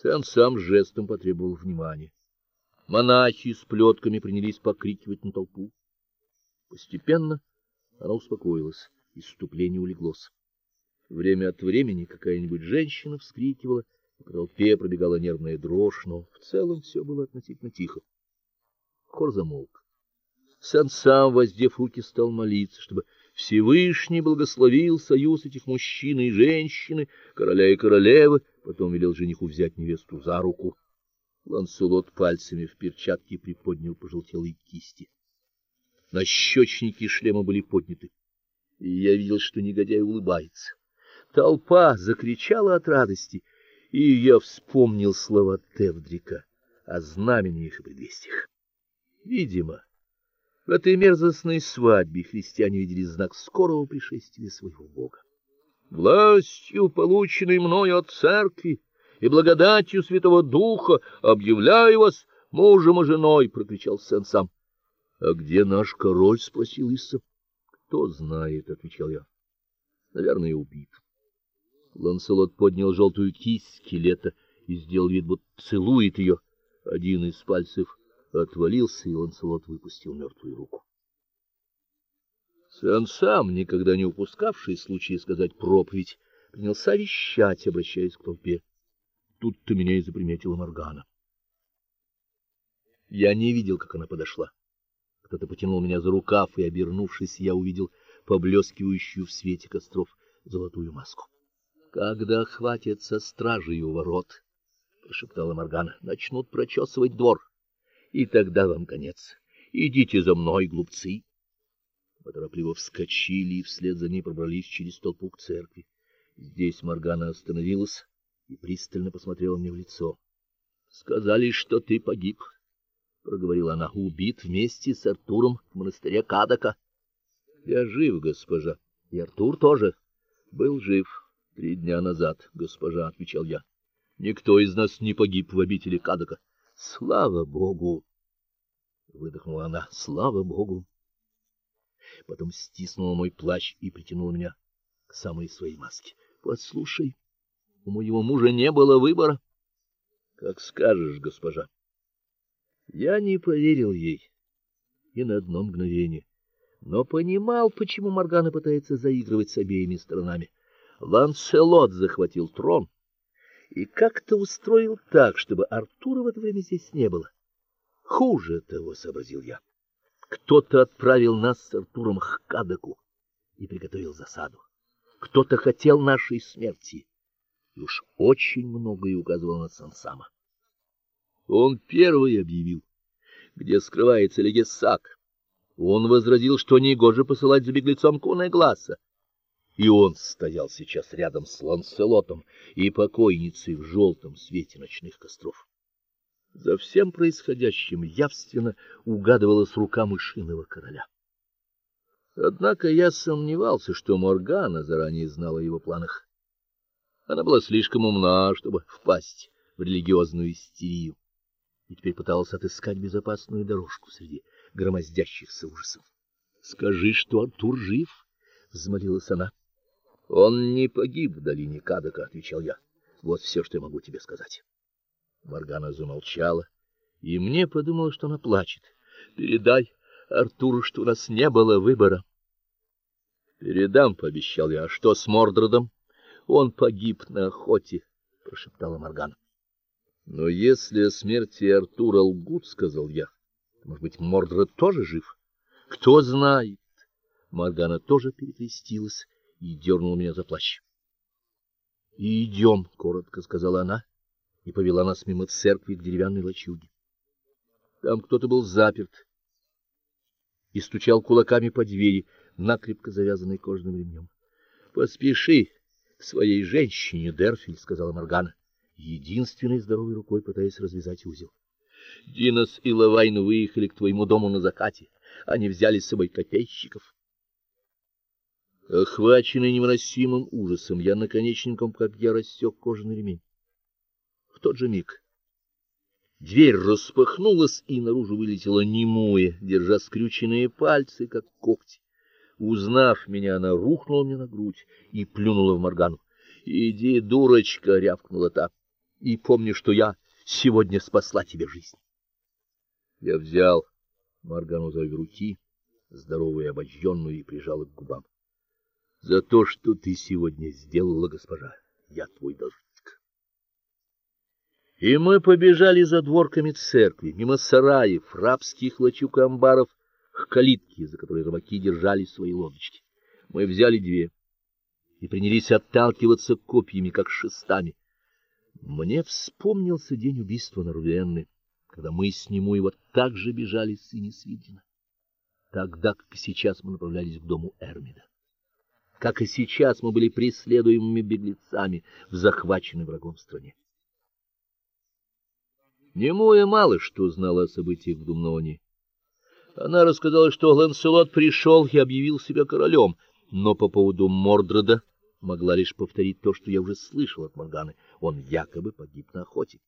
Сэн сам жестом потребовал внимания. Монахи с плетками принялись покрикивать на толпу. Постепенно она успокоилась, исступление улеглось. Время от времени какая-нибудь женщина вскрикивала, по толпе пробегала нервная дрожь, но в целом все было относительно тихо. Хор замолк. Сан сам, воздев руки, стал молиться, чтобы Всевышний благословил союз этих мужчины и женщины, короля и королевы, потом велел жениху взять невесту за руку. Ланселот пальцами в перчатке приподнял пожелтелые кисти. Нащечники шлема были подняты, и я видел, что негодяй улыбается. Толпа закричала от радости, и я вспомнил слова Тевдрика о знамениях и предвестиях. Видимо, в этой мерзостной свадьбе христиане видели знак скорого пришествия своего Бога. Властью, полученной мною от церкви, и благодатью Святого Духа объявляю вас мужем и женой, прокричал сын сам. А где наш король, спросил Исса. Кто знает, отвечал я. Наверное, убит. Ланселот поднял желтую кисть скелета и сделал вид, будто целует ее. Один из пальцев отвалился, и Ланселот выпустил мертвую руку. Сэн сам, никогда не упускавший случая сказать проповедь, принялся вещать, обращаясь к толпе. Тут-то меня и заприметила Моргана. Я не видел, как она подошла. Кто-то потянул меня за рукав, и, обернувшись, я увидел поблескивающую в свете костров золотую маску. Когда хватится стражи у ворот, прошептала Моргана, начнут прочесывать двор, и тогда вам конец. Идите за мной, глупцы. Поторопливо вскочили и вслед за ней пробрались через толпу к церкви. Здесь Моргана остановилась и пристально посмотрела мне в лицо. Сказали, что ты погиб, проговорила она. Убит вместе с Артуром в монастыре Кадака. Я жив, госпожа. И Артур тоже был жив три дня назад, госпожа, отвечал я. Никто из нас не погиб в обители Кадака. Слава богу, выдохнула она. Слава богу. Потом стиснула мой плащ и притянула меня к самой своей маске. Послушай, у моего мужа не было выбора. Как скажешь, госпожа. Я не поверил ей и на одно мгновение, но понимал, почему Моргана пытается заигрывать с обеими сторонами. Ланселот захватил трон и как-то устроил так, чтобы Артура в это время здесь не было. Хуже того, сообразил я. Кто-то отправил нас с Артуром к Кадаку и приготовил засаду. Кто-то хотел нашей смерти и уж очень многое указывало на Сансама. Он первый объявил, где скрывается Легесак. Он возразил, что негоже посылать за беглецом Куна Гласа. И он стоял сейчас рядом с Ланселотом и покойницей в желтом свете ночных костров. За всем происходящим явственно угадывалась рука мышиного короля. Однако я сомневался, что Моргана заранее знала о его планах. Она была слишком умна, чтобы впасть в религиозную истерию, и теперь пыталась отыскать безопасную дорожку среди громоздящихся ужасов. "Скажи, что Артур жив", взмолилась она. "Он не погиб в долине Кадака", отвечал я. "Вот все, что я могу тебе сказать". Маргана замолчала, и мне подумалось, что она плачет. "Передай Артуру, что у нас не было выбора". "Передам", пообещал я. "А что с Мордродом?" Он погиб на охоте, прошептала Моргана. Но если о смерти Артура лгут, сказал я, может быть, Мордред тоже жив? Кто знает? Моргана тоже перекрестилась и дернула меня за плащ. «Идем», — коротко сказала она и повела нас мимо церкви к деревянной лачуге. Там кто-то был заперт и стучал кулаками по двери, накрепко завязанной кожаным ремнем. Поспеши, к своей женщине, Дерфиль, сказала Моргана, единственной здоровой рукой пытаясь развязать узел. Динос и Лавайн выехали к твоему дому на закате. Они взяли с собой копейщиков. Охваченный невыносимым ужасом, я наконечником копья рассек кожаный ремень. Тот же миг дверь распахнулась, и наружу вылетела немуя, держа скрюченные пальцы, как когти. Узнав меня, она рухнула мне на грудь и плюнула в Моргану. "Иди, дурочка", рявкнула та. и помни, что я сегодня спасла тебе жизнь. Я взял Маргану за руки, здоровую и обожженную, и прижал их к губам. За то, что ты сегодня сделала, госпожа, я твой должник. И мы побежали за дворками церкви, мимо сараев, рабских лачуг и амбаров, к калитке, за которой рыбаки держали свои лодочки. Мы взяли две и принялись отталкиваться копьями, как шестами. Мне вспомнился день убийства Норвенны, когда мы с нему и вот так же бежали с Инисвидина. Тогда, как и сейчас, мы направлялись к дому Эрмида. Как и сейчас, мы были преследуемыми беглецами в захваченной врагом стране. Немуя мало что знала о событиях в Думноне. Она рассказала, что Ланселот пришел и объявил себя королем, но по поводу Мордреда могла лишь повторить то, что я уже слышал от Морганы. Он якобы погиб на охоте.